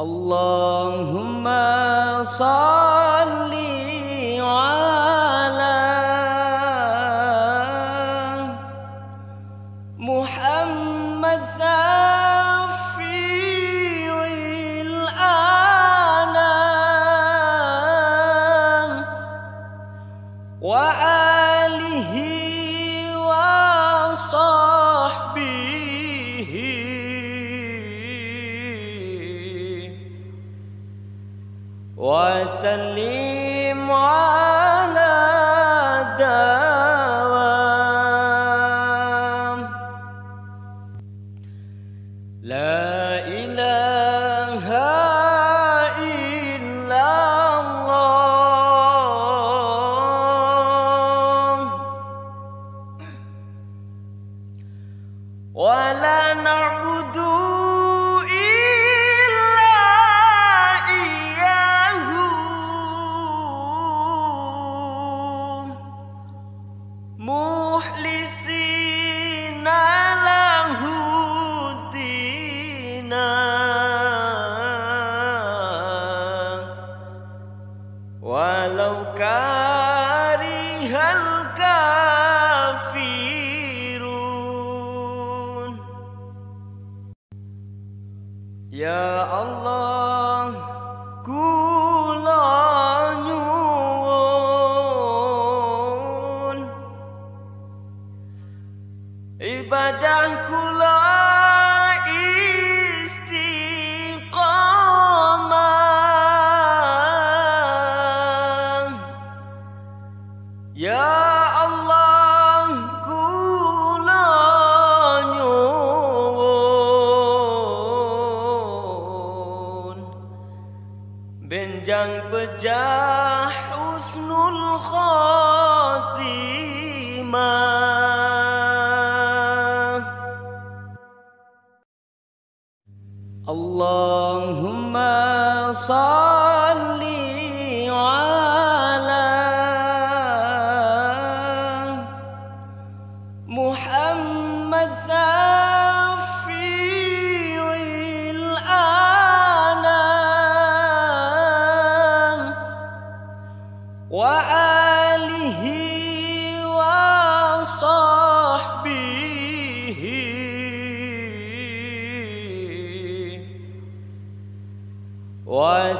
اللهم صل وسلم على دوام لا إله مخلصين ibadah kula istiqamah. Ya Allah kula nyuwun. Benjang pejah husnul اللهم صل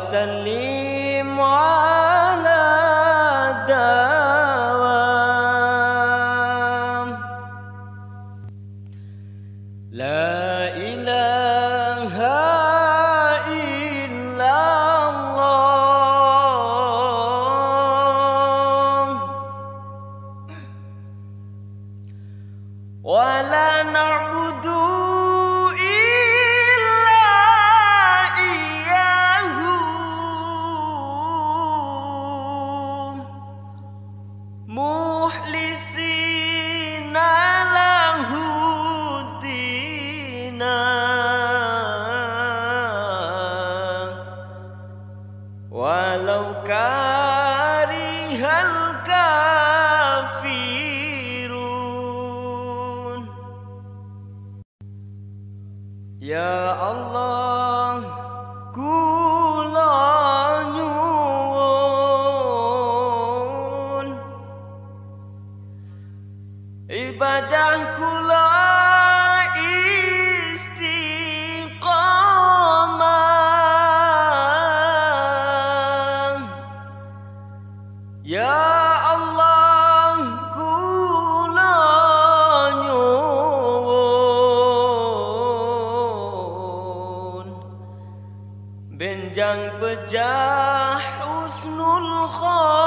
وسلم على دوام لا إله مخلصين له الدين. ولو كره الكافرون. يا الله ibadah kula istiqamah. Ya Allah benjang pejah husnul khatimah